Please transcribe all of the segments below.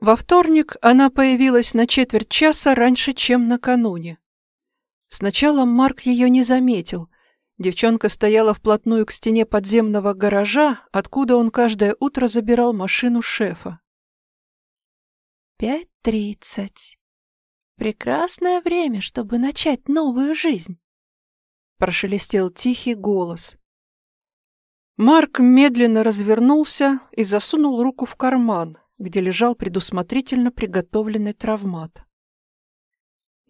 Во вторник она появилась на четверть часа раньше, чем накануне. Сначала Марк ее не заметил. Девчонка стояла вплотную к стене подземного гаража, откуда он каждое утро забирал машину шефа. «Пять тридцать. Прекрасное время, чтобы начать новую жизнь», — прошелестел тихий голос. Марк медленно развернулся и засунул руку в карман, где лежал предусмотрительно приготовленный травмат.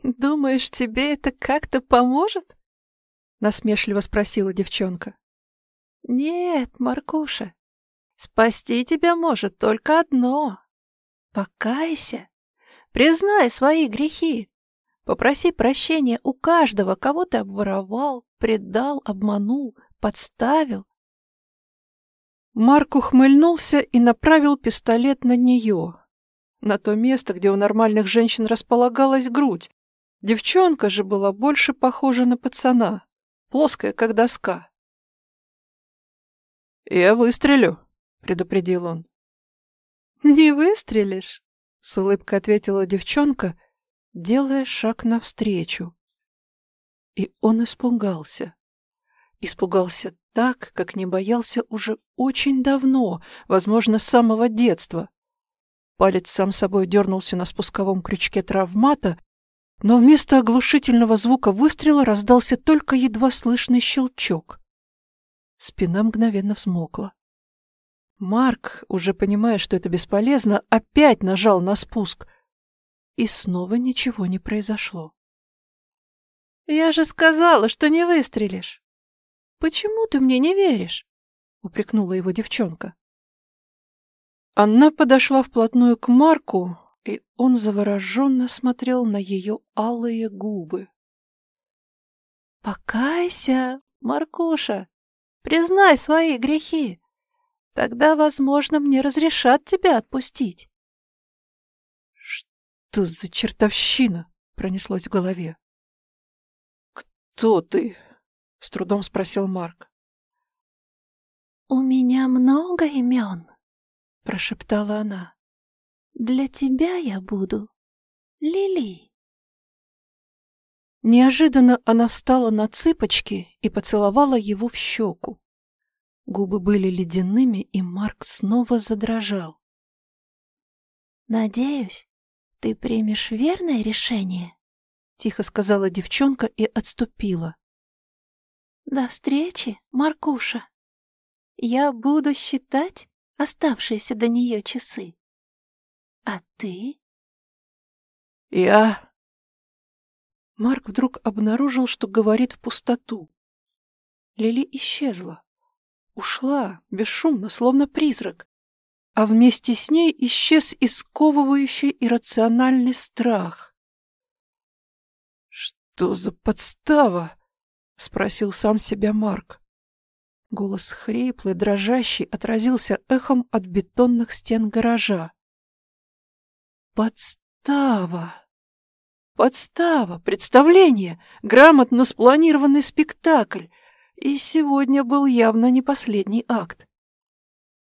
«Думаешь, тебе это как-то поможет?» — насмешливо спросила девчонка. «Нет, Маркуша, спасти тебя может только одно. Покайся, признай свои грехи, попроси прощения у каждого, кого ты обворовал, предал, обманул, подставил. Марк ухмыльнулся и направил пистолет на нее, на то место, где у нормальных женщин располагалась грудь, Девчонка же была больше похожа на пацана, плоская, как доска. «Я выстрелю», — предупредил он. «Не выстрелишь?» — с улыбкой ответила девчонка, делая шаг навстречу. И он испугался. Испугался так, как не боялся уже очень давно, возможно, с самого детства. Палец сам собой дернулся на спусковом крючке травмата, но вместо оглушительного звука выстрела раздался только едва слышный щелчок. Спина мгновенно взмокла. Марк, уже понимая, что это бесполезно, опять нажал на спуск, и снова ничего не произошло. «Я же сказала, что не выстрелишь! Почему ты мне не веришь?» — упрекнула его девчонка. Она подошла вплотную к Марку, и он завороженно смотрел на ее алые губы. «Покайся, Маркуша, признай свои грехи. Тогда, возможно, мне разрешат тебя отпустить». «Что за чертовщина?» — пронеслось в голове. «Кто ты?» — с трудом спросил Марк. «У меня много имен», — прошептала она. Для тебя я буду Лили. Неожиданно она встала на цыпочки и поцеловала его в щеку. Губы были ледяными, и Марк снова задрожал. «Надеюсь, ты примешь верное решение?» — тихо сказала девчонка и отступила. «До встречи, Маркуша. Я буду считать оставшиеся до нее часы». «А ты?» «Я...» Марк вдруг обнаружил, что говорит в пустоту. Лили исчезла. Ушла, бесшумно, словно призрак. А вместе с ней исчез исковывающий иррациональный страх. «Что за подстава?» — спросил сам себя Марк. Голос хриплый, дрожащий, отразился эхом от бетонных стен гаража. Подстава! Подстава, представление, грамотно спланированный спектакль. И сегодня был явно не последний акт.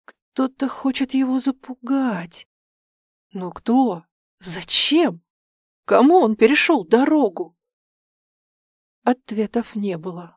Кто-то хочет его запугать. Но кто? Зачем? Кому он перешел дорогу? Ответов не было.